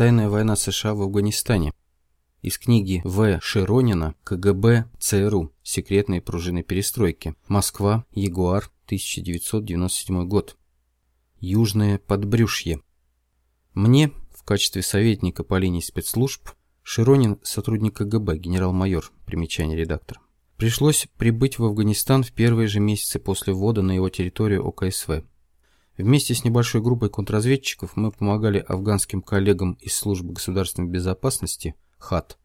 Тайная война США в Афганистане. Из книги В. Широнина «КГБ ЦРУ. Секретные пружины перестройки. Москва. Ягуар. 1997 год». Южное подбрюшье. Мне, в качестве советника по линии спецслужб, Широнин, сотрудник КГБ, генерал-майор, примечание редактор, пришлось прибыть в Афганистан в первые же месяцы после ввода на его территорию ОКСВ. Вместе с небольшой группой контрразведчиков мы помогали афганским коллегам из службы государственной безопасности ХАТ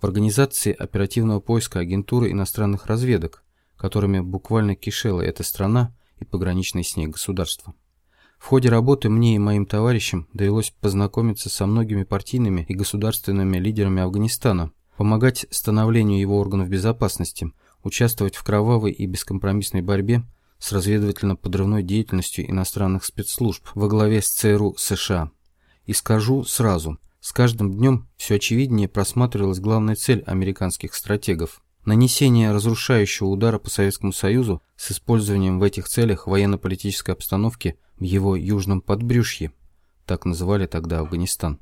в организации оперативного поиска агентуры иностранных разведок, которыми буквально кишела эта страна и пограничные с ней государства. В ходе работы мне и моим товарищам довелось познакомиться со многими партийными и государственными лидерами Афганистана, помогать становлению его органов безопасности, участвовать в кровавой и бескомпромиссной борьбе с разведывательно-подрывной деятельностью иностранных спецслужб во главе с ЦРУ США. И скажу сразу, с каждым днем все очевиднее просматривалась главная цель американских стратегов – нанесение разрушающего удара по Советскому Союзу с использованием в этих целях военно-политической обстановки в его южном подбрюшье, так называли тогда Афганистан.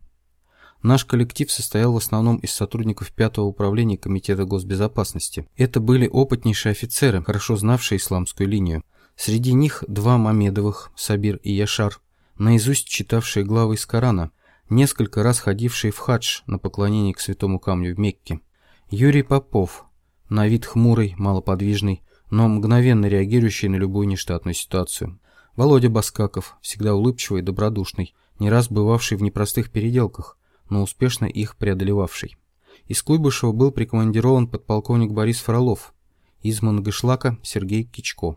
Наш коллектив состоял в основном из сотрудников пятого управления Комитета госбезопасности. Это были опытнейшие офицеры, хорошо знавшие исламскую линию. Среди них два Мамедовых, Сабир и Яшар, наизусть читавшие главы из Корана, несколько раз ходившие в хадж на поклонение к святому камню в Мекке. Юрий Попов, на вид хмурый, малоподвижный, но мгновенно реагирующий на любую нештатную ситуацию. Володя Баскаков, всегда улыбчивый и добродушный, не раз бывавший в непростых переделках, но успешно их преодолевавший. Из Куйбышева был прикомандирован подполковник Борис Фролов, из Мангышлака Сергей Кичко.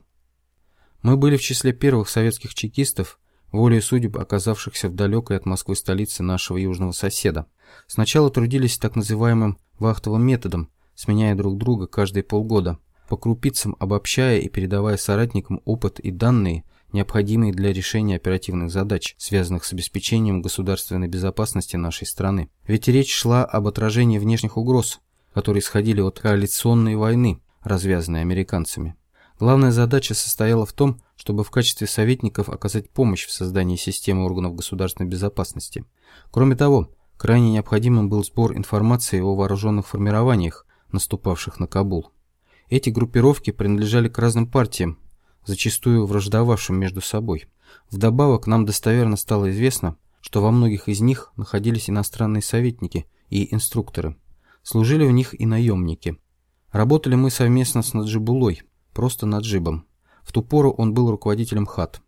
Мы были в числе первых советских чекистов, волей судеб оказавшихся в далекой от Москвы столице нашего южного соседа. Сначала трудились так называемым вахтовым методом, сменяя друг друга каждые полгода, по крупицам обобщая и передавая соратникам опыт и данные – необходимые для решения оперативных задач, связанных с обеспечением государственной безопасности нашей страны. Ведь речь шла об отражении внешних угроз, которые исходили от коалиционной войны, развязанной американцами. Главная задача состояла в том, чтобы в качестве советников оказать помощь в создании системы органов государственной безопасности. Кроме того, крайне необходимым был сбор информации о вооруженных формированиях, наступавших на Кабул. Эти группировки принадлежали к разным партиям, зачастую враждовавшим между собой. Вдобавок нам достоверно стало известно, что во многих из них находились иностранные советники и инструкторы. Служили в них и наемники. Работали мы совместно с Наджибулой, просто Наджибом. В ту пору он был руководителем ХАТ.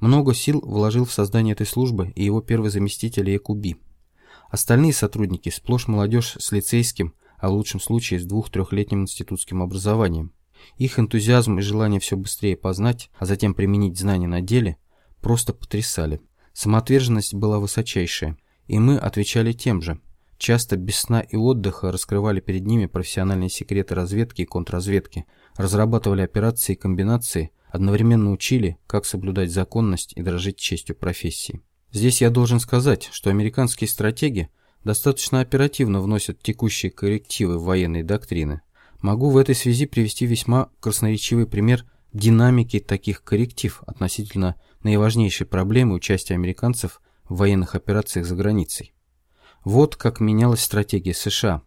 Много сил вложил в создание этой службы и его первый заместитель Якуби. Остальные сотрудники сплошь молодежь с лицейским, а в лучшем случае с двух-трехлетним институтским образованием. Их энтузиазм и желание все быстрее познать, а затем применить знания на деле, просто потрясали. Самоотверженность была высочайшая, и мы отвечали тем же. Часто без сна и отдыха раскрывали перед ними профессиональные секреты разведки и контрразведки, разрабатывали операции и комбинации, одновременно учили, как соблюдать законность и дорожить честью профессии. Здесь я должен сказать, что американские стратеги достаточно оперативно вносят текущие коррективы в военные доктрины. Могу в этой связи привести весьма красноречивый пример динамики таких корректив относительно наиважнейшей проблемы участия американцев в военных операциях за границей. Вот как менялась стратегия США.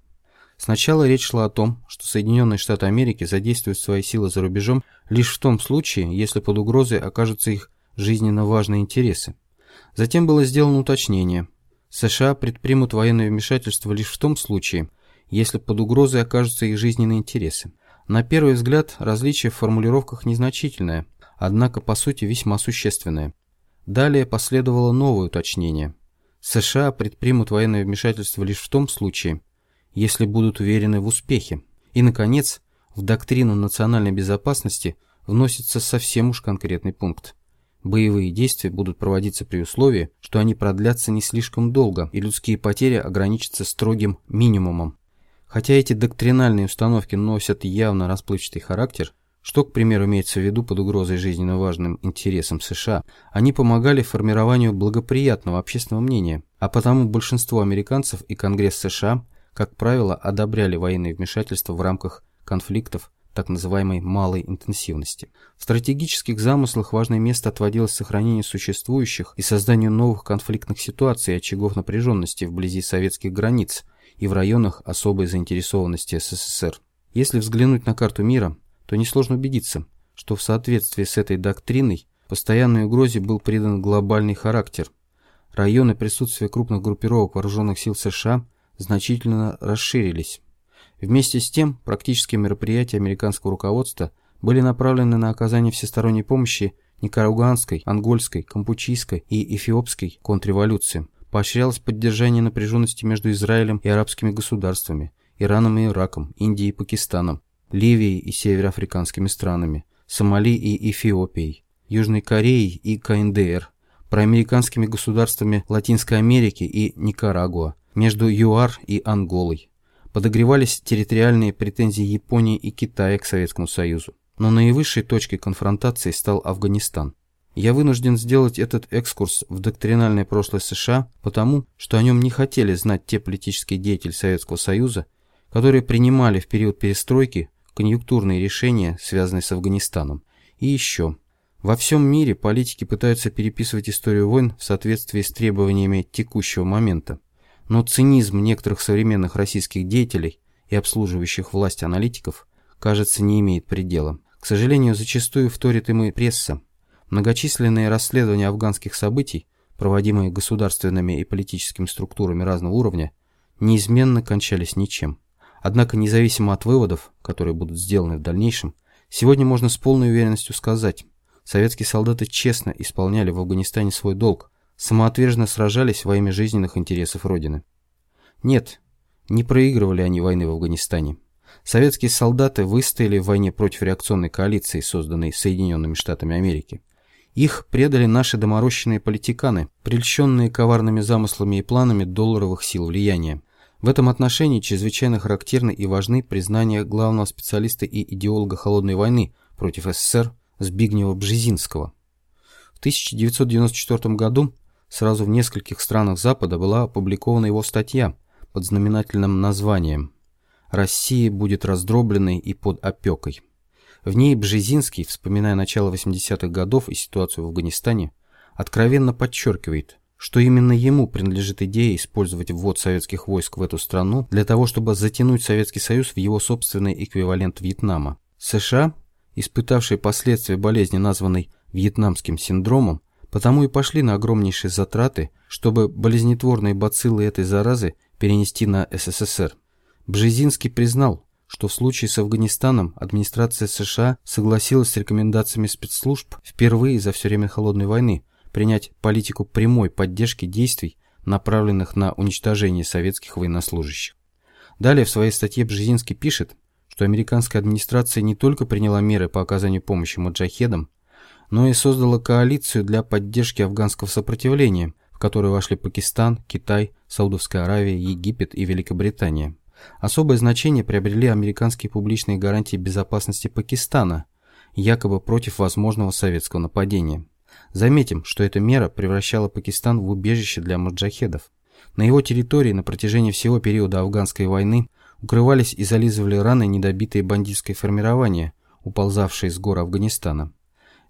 Сначала речь шла о том, что Соединенные Штаты Америки задействуют свои силы за рубежом лишь в том случае, если под угрозой окажутся их жизненно важные интересы. Затем было сделано уточнение. США предпримут военное вмешательство лишь в том случае, если под угрозой окажутся их жизненные интересы. На первый взгляд различие в формулировках незначительное, однако по сути весьма существенное. Далее последовало новое уточнение. США предпримут военное вмешательство лишь в том случае, если будут уверены в успехе. И, наконец, в доктрину национальной безопасности вносится совсем уж конкретный пункт. Боевые действия будут проводиться при условии, что они продлятся не слишком долго и людские потери ограничатся строгим минимумом. Хотя эти доктринальные установки носят явно расплывчатый характер, что, к примеру, имеется в виду под угрозой жизненно важным интересам США, они помогали формированию благоприятного общественного мнения, а потому большинство американцев и Конгресс США, как правило, одобряли военные вмешательства в рамках конфликтов, так называемой малой интенсивности. В стратегических замыслах важное место отводилось сохранению существующих и созданию новых конфликтных ситуаций и очагов напряженности вблизи советских границ и в районах особой заинтересованности СССР. Если взглянуть на карту мира, то несложно убедиться, что в соответствии с этой доктриной постоянной угрозе был придан глобальный характер. Районы присутствия крупных группировок вооруженных сил США значительно расширились. Вместе с тем, практические мероприятия американского руководства были направлены на оказание всесторонней помощи никарагуанской, ангольской, кампучийской и эфиопской контрреволюциям. Поощрялось поддержание напряженности между Израилем и арабскими государствами, Ираном и Ираком, Индией и Пакистаном, Ливией и североафриканскими странами, Сомали и Эфиопией, Южной Кореей и КНДР, проамериканскими государствами Латинской Америки и Никарагуа, между ЮАР и Анголой. Подогревались территориальные претензии Японии и Китая к Советскому Союзу. Но наивысшей точкой конфронтации стал Афганистан. Я вынужден сделать этот экскурс в доктринальное прошлое США, потому что о нем не хотели знать те политические деятели Советского Союза, которые принимали в период перестройки конъюнктурные решения, связанные с Афганистаном. И еще. Во всем мире политики пытаются переписывать историю войн в соответствии с требованиями текущего момента. Но цинизм некоторых современных российских деятелей и обслуживающих власть аналитиков, кажется, не имеет предела. К сожалению, зачастую вторит им и пресса. Многочисленные расследования афганских событий, проводимые государственными и политическими структурами разного уровня, неизменно кончались ничем. Однако, независимо от выводов, которые будут сделаны в дальнейшем, сегодня можно с полной уверенностью сказать, советские солдаты честно исполняли в Афганистане свой долг, самоотверженно сражались во имя жизненных интересов Родины. Нет, не проигрывали они войны в Афганистане. Советские солдаты выстояли в войне против реакционной коалиции, созданной Соединенными Штатами Америки. Их предали наши доморощенные политиканы, прельщенные коварными замыслами и планами долларовых сил влияния. В этом отношении чрезвычайно характерны и важны признания главного специалиста и идеолога холодной войны против СССР Збигнева Бжезинского. В 1994 году сразу в нескольких странах Запада была опубликована его статья под знаменательным названием «Россия будет раздробленной и под опекой». В ней Бжезинский, вспоминая начало 80-х годов и ситуацию в Афганистане, откровенно подчеркивает, что именно ему принадлежит идея использовать ввод советских войск в эту страну для того, чтобы затянуть Советский Союз в его собственный эквивалент Вьетнама. США, испытавшие последствия болезни, названной вьетнамским синдромом, потому и пошли на огромнейшие затраты, чтобы болезнетворные бациллы этой заразы перенести на СССР. Бжезинский признал, что в случае с Афганистаном администрация США согласилась с рекомендациями спецслужб впервые за все время Холодной войны принять политику прямой поддержки действий, направленных на уничтожение советских военнослужащих. Далее в своей статье Бжезинский пишет, что американская администрация не только приняла меры по оказанию помощи маджахедам, но и создала коалицию для поддержки афганского сопротивления, в которую вошли Пакистан, Китай, Саудовская Аравия, Египет и Великобритания. Особое значение приобрели американские публичные гарантии безопасности Пакистана, якобы против возможного советского нападения. Заметим, что эта мера превращала Пакистан в убежище для маджахедов. На его территории на протяжении всего периода афганской войны укрывались и зализывали раны недобитые бандитское формирования, уползавшие с гор Афганистана.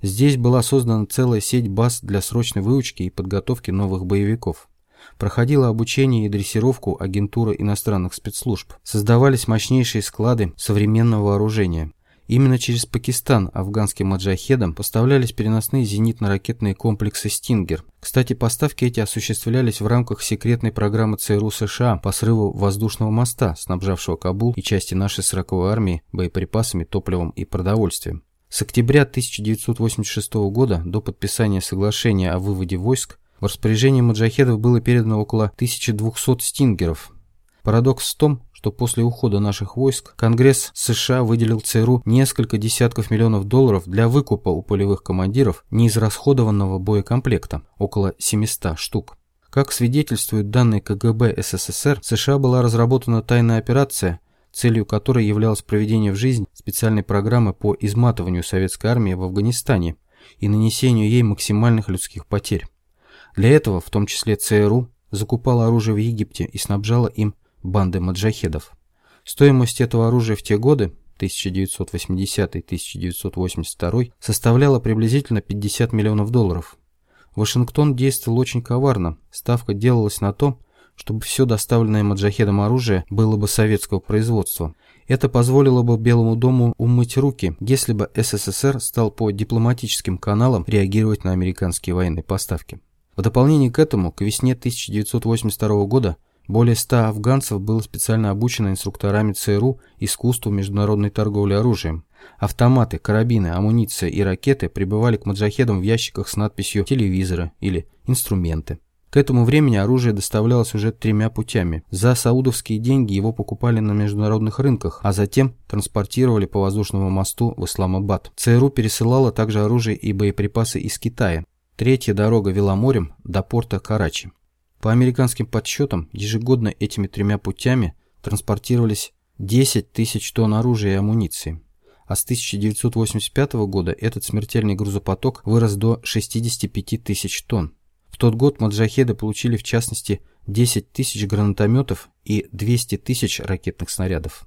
Здесь была создана целая сеть баз для срочной выучки и подготовки новых боевиков. Проходило обучение и дрессировку агентура иностранных спецслужб. Создавались мощнейшие склады современного вооружения. Именно через Пакистан афганским маджахедам поставлялись переносные зенитно-ракетные комплексы «Стингер». Кстати, поставки эти осуществлялись в рамках секретной программы ЦРУ США по срыву воздушного моста, снабжавшего Кабул и части нашей 40-й армии боеприпасами, топливом и продовольствием. С октября 1986 года до подписания соглашения о выводе войск в распоряжение маджахедов было передано около 1200 «Стингеров». Парадокс в том, что после ухода наших войск Конгресс США выделил ЦРУ несколько десятков миллионов долларов для выкупа у полевых командиров неизрасходованного боекомплекта, около 700 штук. Как свидетельствуют данные КГБ СССР, США была разработана тайная операция, целью которой являлось проведение в жизнь специальной программы по изматыванию советской армии в Афганистане и нанесению ей максимальных людских потерь. Для этого, в том числе ЦРУ, закупала оружие в Египте и снабжала им банды маджахедов. Стоимость этого оружия в те годы, 1980-1982 составляла приблизительно 50 миллионов долларов. Вашингтон действовал очень коварно. Ставка делалась на том, чтобы все доставленное маджахедом оружие было бы советского производства. Это позволило бы Белому дому умыть руки, если бы СССР стал по дипломатическим каналам реагировать на американские военные поставки. В дополнение к этому, к весне 1982 года более 100 афганцев было специально обучено инструкторами ЦРУ искусству международной торговли оружием. Автоматы, карабины, амуниция и ракеты прибывали к маджахедам в ящиках с надписью «телевизоры» или «инструменты». К этому времени оружие доставлялось уже тремя путями. За саудовские деньги его покупали на международных рынках, а затем транспортировали по воздушному мосту в Исламабад. ЦРУ пересылала также оружие и боеприпасы из Китая. Третья дорога вела морем до порта Карачи. По американским подсчетам, ежегодно этими тремя путями транспортировались 10 тысяч тонн оружия и амуниции. А с 1985 года этот смертельный грузопоток вырос до 65 тысяч тонн тот год маджахеды получили в частности 10 тысяч гранатометов и 200 тысяч ракетных снарядов.